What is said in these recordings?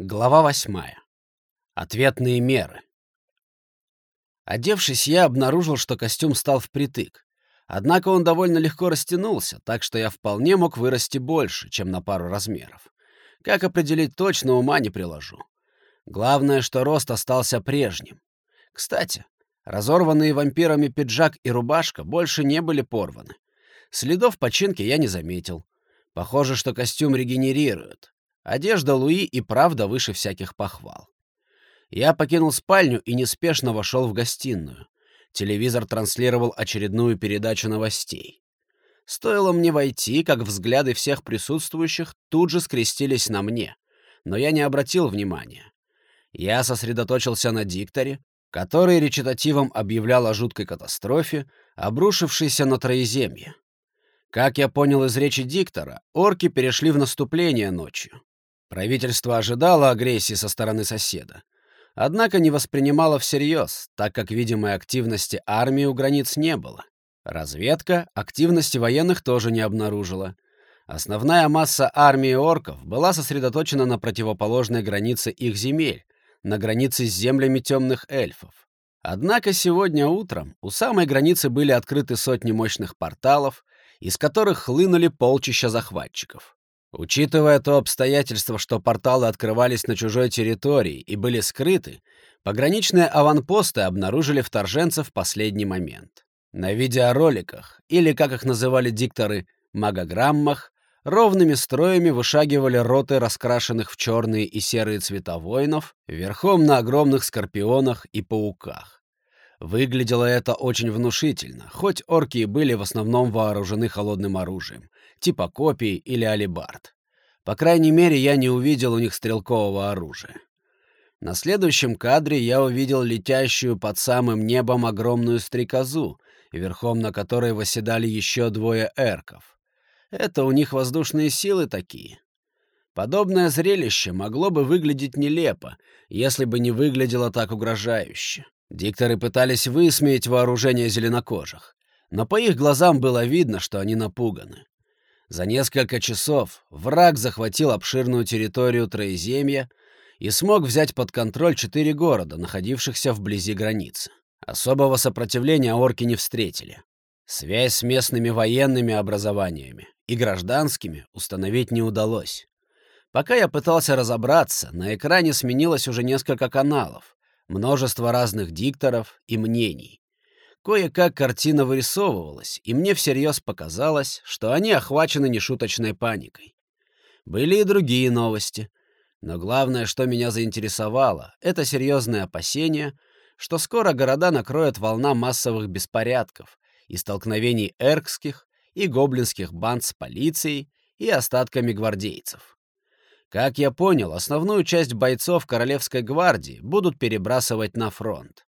Глава восьмая. Ответные меры. Одевшись, я обнаружил, что костюм стал впритык. Однако он довольно легко растянулся, так что я вполне мог вырасти больше, чем на пару размеров. Как определить точно, ума не приложу. Главное, что рост остался прежним. Кстати, разорванные вампирами пиджак и рубашка больше не были порваны. Следов починки я не заметил. Похоже, что костюм регенерирует. Одежда Луи и правда выше всяких похвал. Я покинул спальню и неспешно вошел в гостиную. Телевизор транслировал очередную передачу новостей. Стоило мне войти, как взгляды всех присутствующих тут же скрестились на мне, но я не обратил внимания. Я сосредоточился на дикторе, который речитативом объявлял о жуткой катастрофе, обрушившейся на Троеземье. Как я понял из речи диктора, орки перешли в наступление ночью. Правительство ожидало агрессии со стороны соседа, однако не воспринимало всерьез, так как видимой активности армии у границ не было. Разведка активности военных тоже не обнаружила. Основная масса армии орков была сосредоточена на противоположной границе их земель, на границе с землями темных эльфов. Однако сегодня утром у самой границы были открыты сотни мощных порталов, из которых хлынули полчища захватчиков. Учитывая то обстоятельство, что порталы открывались на чужой территории и были скрыты, пограничные аванпосты обнаружили вторженцев в последний момент. На видеороликах, или, как их называли дикторы, магограммах, ровными строями вышагивали роты раскрашенных в черные и серые цвета воинов, верхом на огромных скорпионах и пауках. Выглядело это очень внушительно, хоть орки и были в основном вооружены холодным оружием, типа копий или алибард. По крайней мере, я не увидел у них стрелкового оружия. На следующем кадре я увидел летящую под самым небом огромную стрекозу, верхом на которой восседали еще двое эрков. Это у них воздушные силы такие. Подобное зрелище могло бы выглядеть нелепо, если бы не выглядело так угрожающе. Дикторы пытались высмеять вооружение зеленокожих, но по их глазам было видно, что они напуганы. За несколько часов враг захватил обширную территорию Троеземья и смог взять под контроль четыре города, находившихся вблизи границы. Особого сопротивления орки не встретили. Связь с местными военными образованиями и гражданскими установить не удалось. Пока я пытался разобраться, на экране сменилось уже несколько каналов, множество разных дикторов и мнений. Кое-как картина вырисовывалась, и мне всерьез показалось, что они охвачены нешуточной паникой. Были и другие новости. Но главное, что меня заинтересовало, это серьезное опасение, что скоро города накроет волна массовых беспорядков и столкновений эркских и гоблинских банд с полицией и остатками гвардейцев. Как я понял, основную часть бойцов Королевской гвардии будут перебрасывать на фронт.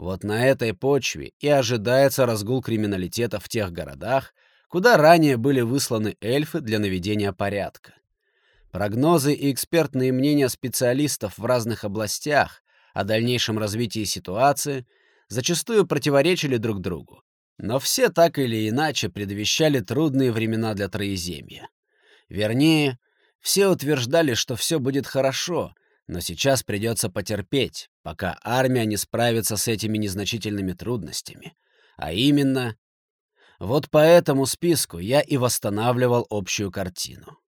Вот на этой почве и ожидается разгул криминалитета в тех городах, куда ранее были высланы эльфы для наведения порядка. Прогнозы и экспертные мнения специалистов в разных областях о дальнейшем развитии ситуации зачастую противоречили друг другу, но все так или иначе предвещали трудные времена для Троеземья. Вернее, все утверждали, что все будет хорошо, но сейчас придется потерпеть, пока армия не справится с этими незначительными трудностями. А именно... Вот по этому списку я и восстанавливал общую картину.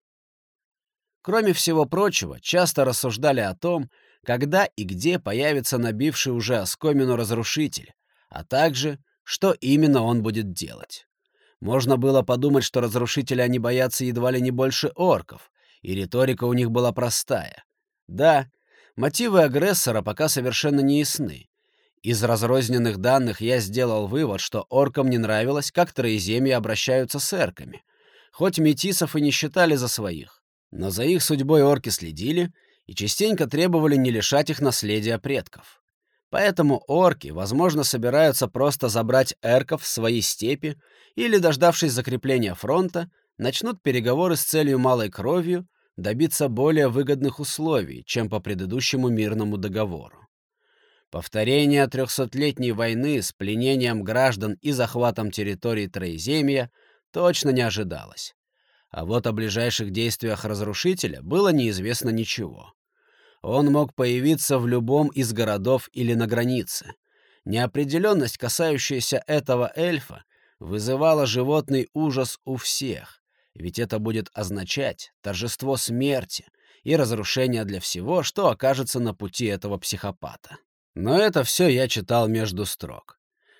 Кроме всего прочего, часто рассуждали о том, когда и где появится набивший уже оскомину разрушитель, а также, что именно он будет делать. Можно было подумать, что разрушители они боятся едва ли не больше орков, и риторика у них была простая. Да, мотивы агрессора пока совершенно не ясны. Из разрозненных данных я сделал вывод, что оркам не нравилось, как троеземьи обращаются с эрками. Хоть метисов и не считали за своих, но за их судьбой орки следили и частенько требовали не лишать их наследия предков. Поэтому орки, возможно, собираются просто забрать эрков в свои степи или, дождавшись закрепления фронта, начнут переговоры с целью малой кровью добиться более выгодных условий, чем по предыдущему мирному договору. Повторение трехсотлетней войны с пленением граждан и захватом территорий Троеземья точно не ожидалось. А вот о ближайших действиях разрушителя было неизвестно ничего. Он мог появиться в любом из городов или на границе. Неопределенность, касающаяся этого эльфа, вызывала животный ужас у всех, ведь это будет означать торжество смерти и разрушение для всего, что окажется на пути этого психопата. Но это все я читал между строк.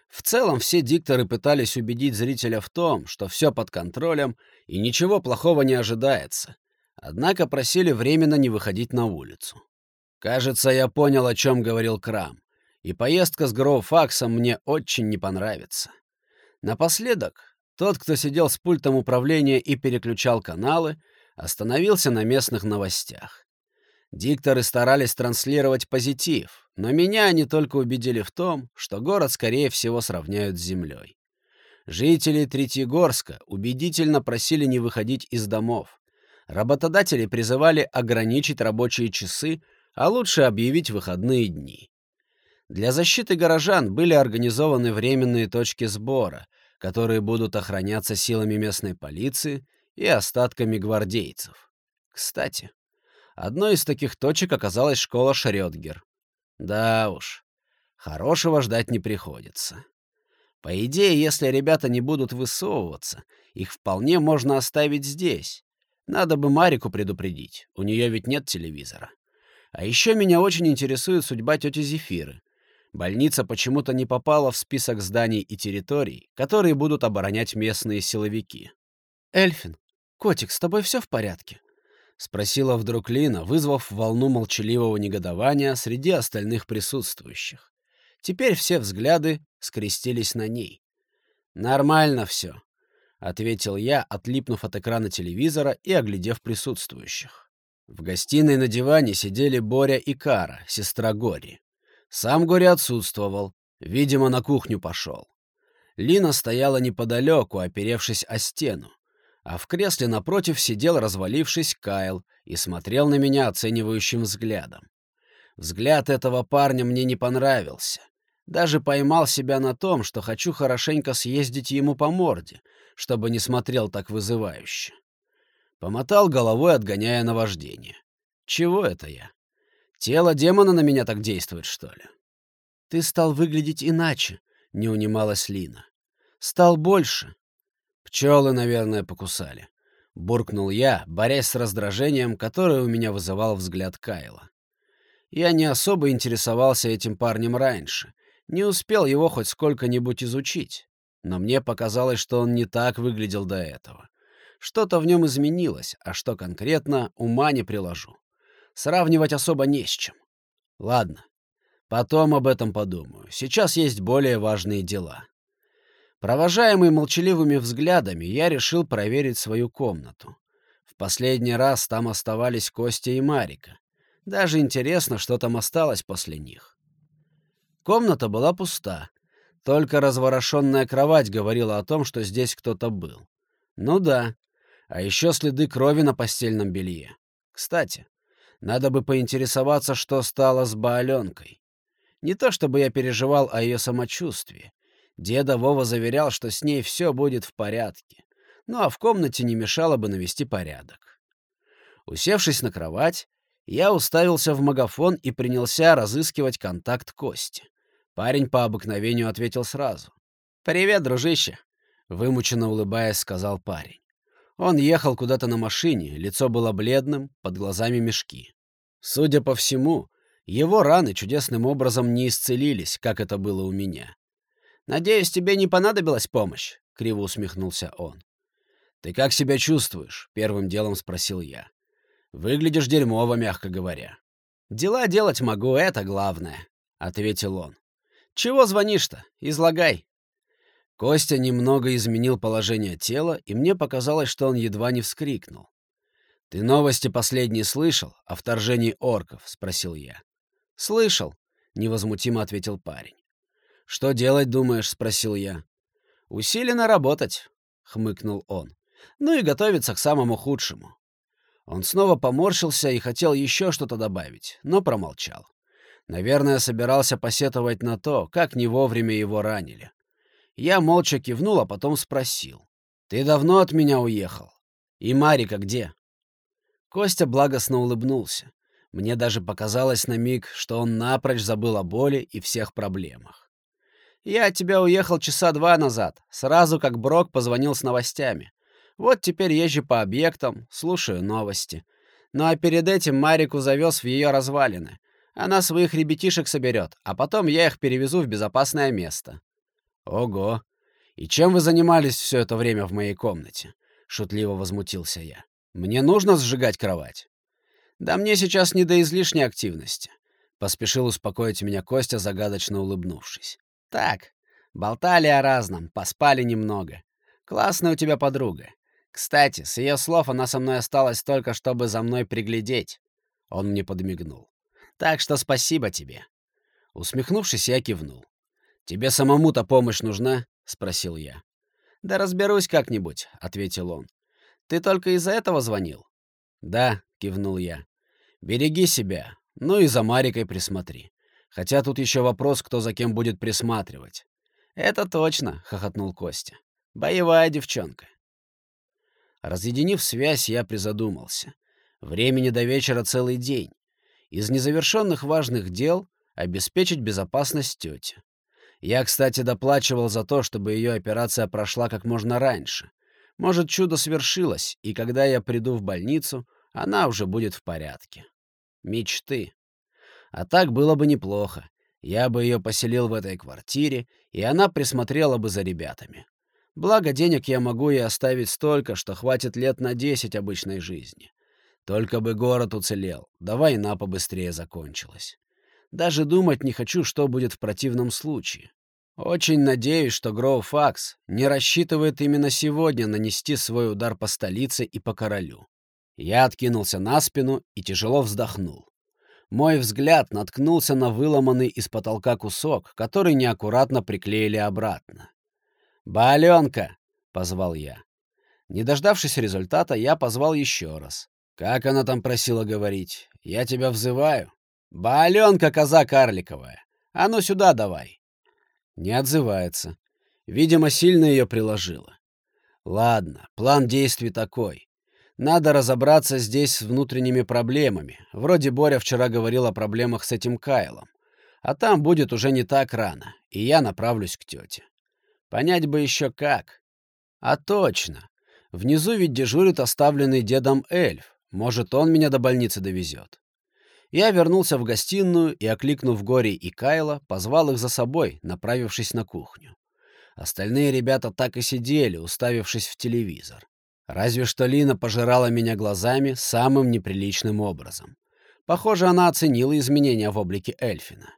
В целом все дикторы пытались убедить зрителя в том, что все под контролем и ничего плохого не ожидается. Однако просили временно не выходить на улицу. Кажется, я понял, о чем говорил Крам, и поездка с Гроуфаксом мне очень не понравится. Напоследок, тот, кто сидел с пультом управления и переключал каналы, остановился на местных новостях. Дикторы старались транслировать позитив, но меня они только убедили в том, что город, скорее всего, сравняют с землей. Жители Третьегорска убедительно просили не выходить из домов. Работодатели призывали ограничить рабочие часы, а лучше объявить выходные дни. Для защиты горожан были организованы временные точки сбора, которые будут охраняться силами местной полиции и остатками гвардейцев. Кстати, Одной из таких точек оказалась школа Шрёдгер. Да уж, хорошего ждать не приходится. По идее, если ребята не будут высовываться, их вполне можно оставить здесь. Надо бы Марику предупредить, у нее ведь нет телевизора. А еще меня очень интересует судьба тети Зефиры. Больница почему-то не попала в список зданий и территорий, которые будут оборонять местные силовики. «Эльфин, котик, с тобой все в порядке?» — спросила вдруг Лина, вызвав волну молчаливого негодования среди остальных присутствующих. Теперь все взгляды скрестились на ней. «Нормально все», — ответил я, отлипнув от экрана телевизора и оглядев присутствующих. В гостиной на диване сидели Боря и Кара, сестра Гори. Сам Гори отсутствовал, видимо, на кухню пошел. Лина стояла неподалеку, оперевшись о стену а в кресле напротив сидел, развалившись, Кайл и смотрел на меня оценивающим взглядом. Взгляд этого парня мне не понравился. Даже поймал себя на том, что хочу хорошенько съездить ему по морде, чтобы не смотрел так вызывающе. Помотал головой, отгоняя наваждение. Чего это я? Тело демона на меня так действует, что ли? Ты стал выглядеть иначе, — не унималась Лина. Стал больше, Пчелы, наверное, покусали. Буркнул я, борясь с раздражением, которое у меня вызывал взгляд Кайла. Я не особо интересовался этим парнем раньше, не успел его хоть сколько-нибудь изучить, но мне показалось, что он не так выглядел до этого. Что-то в нем изменилось, а что конкретно, ума не приложу. Сравнивать особо не с чем. Ладно, потом об этом подумаю. Сейчас есть более важные дела. Провожаемый молчаливыми взглядами, я решил проверить свою комнату. В последний раз там оставались Костя и Марика. Даже интересно, что там осталось после них. Комната была пуста. Только разворошенная кровать говорила о том, что здесь кто-то был. Ну да. А еще следы крови на постельном белье. Кстати, надо бы поинтересоваться, что стало с Бааленкой. Не то чтобы я переживал о ее самочувствии. Деда Вова заверял, что с ней все будет в порядке. Ну а в комнате не мешало бы навести порядок. Усевшись на кровать, я уставился в магафон и принялся разыскивать контакт Кости. Парень по обыкновению ответил сразу. «Привет, дружище!» — вымученно улыбаясь, сказал парень. Он ехал куда-то на машине, лицо было бледным, под глазами мешки. Судя по всему, его раны чудесным образом не исцелились, как это было у меня. «Надеюсь, тебе не понадобилась помощь?» — криво усмехнулся он. «Ты как себя чувствуешь?» — первым делом спросил я. «Выглядишь дерьмово, мягко говоря». «Дела делать могу, это главное», — ответил он. «Чего звонишь-то? Излагай». Костя немного изменил положение тела, и мне показалось, что он едва не вскрикнул. «Ты новости последние слышал о вторжении орков?» — спросил я. «Слышал», — невозмутимо ответил парень. «Что делать, думаешь?» — спросил я. «Усиленно работать», — хмыкнул он. «Ну и готовиться к самому худшему». Он снова поморщился и хотел еще что-то добавить, но промолчал. Наверное, собирался посетовать на то, как не вовремя его ранили. Я молча кивнул, а потом спросил. «Ты давно от меня уехал? И Марика где?» Костя благостно улыбнулся. Мне даже показалось на миг, что он напрочь забыл о боли и всех проблемах. «Я от тебя уехал часа два назад, сразу как Брок позвонил с новостями. Вот теперь езжу по объектам, слушаю новости. Ну а перед этим Марику завез в ее развалины. Она своих ребятишек соберет, а потом я их перевезу в безопасное место». «Ого! И чем вы занимались все это время в моей комнате?» — шутливо возмутился я. «Мне нужно сжигать кровать?» «Да мне сейчас не до излишней активности», — поспешил успокоить меня Костя, загадочно улыбнувшись. «Так, болтали о разном, поспали немного. Классная у тебя подруга. Кстати, с ее слов она со мной осталась только, чтобы за мной приглядеть». Он мне подмигнул. «Так что спасибо тебе». Усмехнувшись, я кивнул. «Тебе самому-то помощь нужна?» — спросил я. «Да разберусь как-нибудь», — ответил он. «Ты только из-за этого звонил?» «Да», — кивнул я. Береги себя, ну и за Марикой присмотри. Хотя тут еще вопрос, кто за кем будет присматривать. Это точно, хохотнул Костя. Боевая девчонка. Разъединив связь, я призадумался. Времени до вечера целый день. Из незавершенных важных дел обеспечить безопасность тете. Я, кстати, доплачивал за то, чтобы ее операция прошла как можно раньше. Может, чудо свершилось, и когда я приду в больницу, она уже будет в порядке. Мечты. А так было бы неплохо. Я бы ее поселил в этой квартире, и она присмотрела бы за ребятами. Благо, денег я могу ей оставить столько, что хватит лет на десять обычной жизни. Только бы город уцелел, да война побыстрее закончилась. Даже думать не хочу, что будет в противном случае. Очень надеюсь, что Гроуфакс не рассчитывает именно сегодня нанести свой удар по столице и по королю. Я откинулся на спину и тяжело вздохнул. Мой взгляд наткнулся на выломанный из потолка кусок, который неаккуратно приклеили обратно. «Баленка!» — позвал я. Не дождавшись результата, я позвал еще раз. «Как она там просила говорить? Я тебя взываю?» «Баленка, коза карликовая! А ну сюда давай!» Не отзывается. Видимо, сильно ее приложила. Ладно, план действий такой. Надо разобраться здесь с внутренними проблемами. Вроде Боря вчера говорил о проблемах с этим Кайлом. А там будет уже не так рано, и я направлюсь к тете. Понять бы еще как. А точно. Внизу ведь дежурит оставленный дедом эльф. Может, он меня до больницы довезет. Я вернулся в гостиную и, окликнув Гори и Кайла, позвал их за собой, направившись на кухню. Остальные ребята так и сидели, уставившись в телевизор. Разве что Лина пожирала меня глазами самым неприличным образом. Похоже, она оценила изменения в облике Эльфина.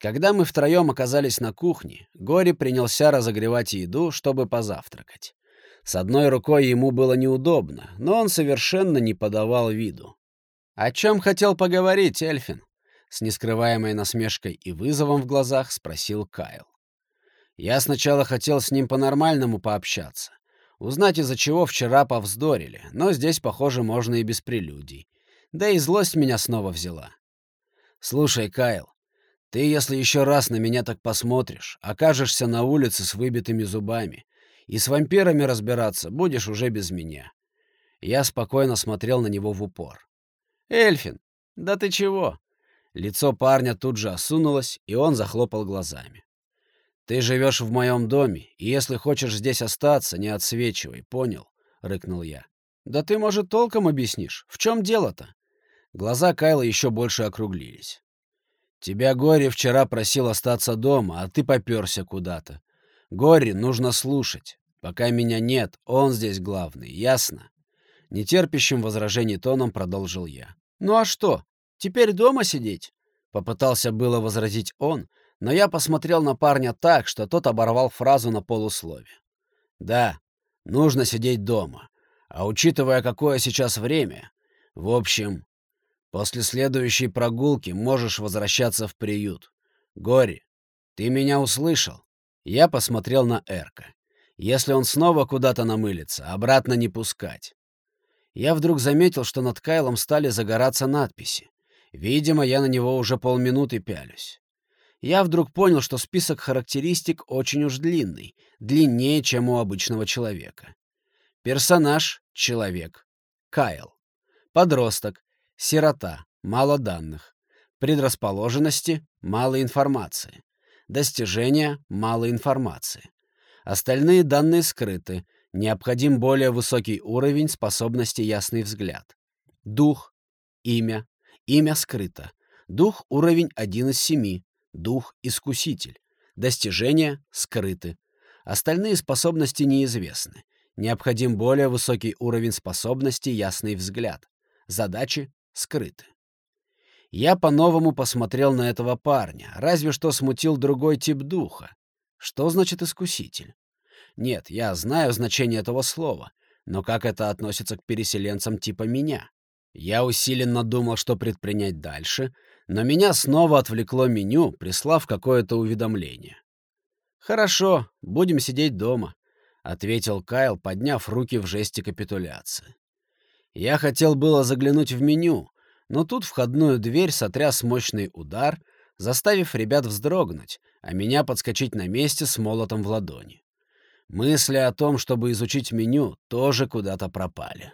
Когда мы втроем оказались на кухне, Гори принялся разогревать еду, чтобы позавтракать. С одной рукой ему было неудобно, но он совершенно не подавал виду. «О чем хотел поговорить, Эльфин?» С нескрываемой насмешкой и вызовом в глазах спросил Кайл. «Я сначала хотел с ним по-нормальному пообщаться, Узнать, из-за чего вчера повздорили, но здесь, похоже, можно и без прелюдий. Да и злость меня снова взяла. Слушай, Кайл, ты, если еще раз на меня так посмотришь, окажешься на улице с выбитыми зубами, и с вампирами разбираться будешь уже без меня. Я спокойно смотрел на него в упор. «Эльфин, да ты чего?» Лицо парня тут же осунулось, и он захлопал глазами. «Ты живешь в моем доме, и если хочешь здесь остаться, не отсвечивай, понял?» — рыкнул я. «Да ты, может, толком объяснишь? В чем дело-то?» Глаза Кайла еще больше округлились. «Тебя Гори вчера просил остаться дома, а ты попёрся куда-то. Гори нужно слушать. Пока меня нет, он здесь главный, ясно?» Нетерпящим возражений тоном продолжил я. «Ну а что, теперь дома сидеть?» Попытался было возразить он, — но я посмотрел на парня так, что тот оборвал фразу на полуслове. «Да, нужно сидеть дома. А учитывая, какое сейчас время... В общем, после следующей прогулки можешь возвращаться в приют. Гори, ты меня услышал?» Я посмотрел на Эрка. Если он снова куда-то намылится, обратно не пускать. Я вдруг заметил, что над Кайлом стали загораться надписи. Видимо, я на него уже полминуты пялюсь я вдруг понял, что список характеристик очень уж длинный, длиннее, чем у обычного человека. Персонаж — человек. Кайл. Подросток. Сирота. мало данных. Предрасположенности — мало информации. Достижения — мало информации. Остальные данные скрыты. Необходим более высокий уровень способности ясный взгляд. Дух. Имя. Имя скрыто. Дух — уровень один из семи. Дух — искуситель. Достижения скрыты. Остальные способности неизвестны. Необходим более высокий уровень способности ясный взгляд. Задачи скрыты. Я по-новому посмотрел на этого парня, разве что смутил другой тип духа. Что значит искуситель? Нет, я знаю значение этого слова, но как это относится к переселенцам типа меня? Я усиленно думал, что предпринять дальше, но меня снова отвлекло меню, прислав какое-то уведомление. «Хорошо, будем сидеть дома», — ответил Кайл, подняв руки в жесте капитуляции. Я хотел было заглянуть в меню, но тут входную дверь сотряс мощный удар, заставив ребят вздрогнуть, а меня подскочить на месте с молотом в ладони. Мысли о том, чтобы изучить меню, тоже куда-то пропали.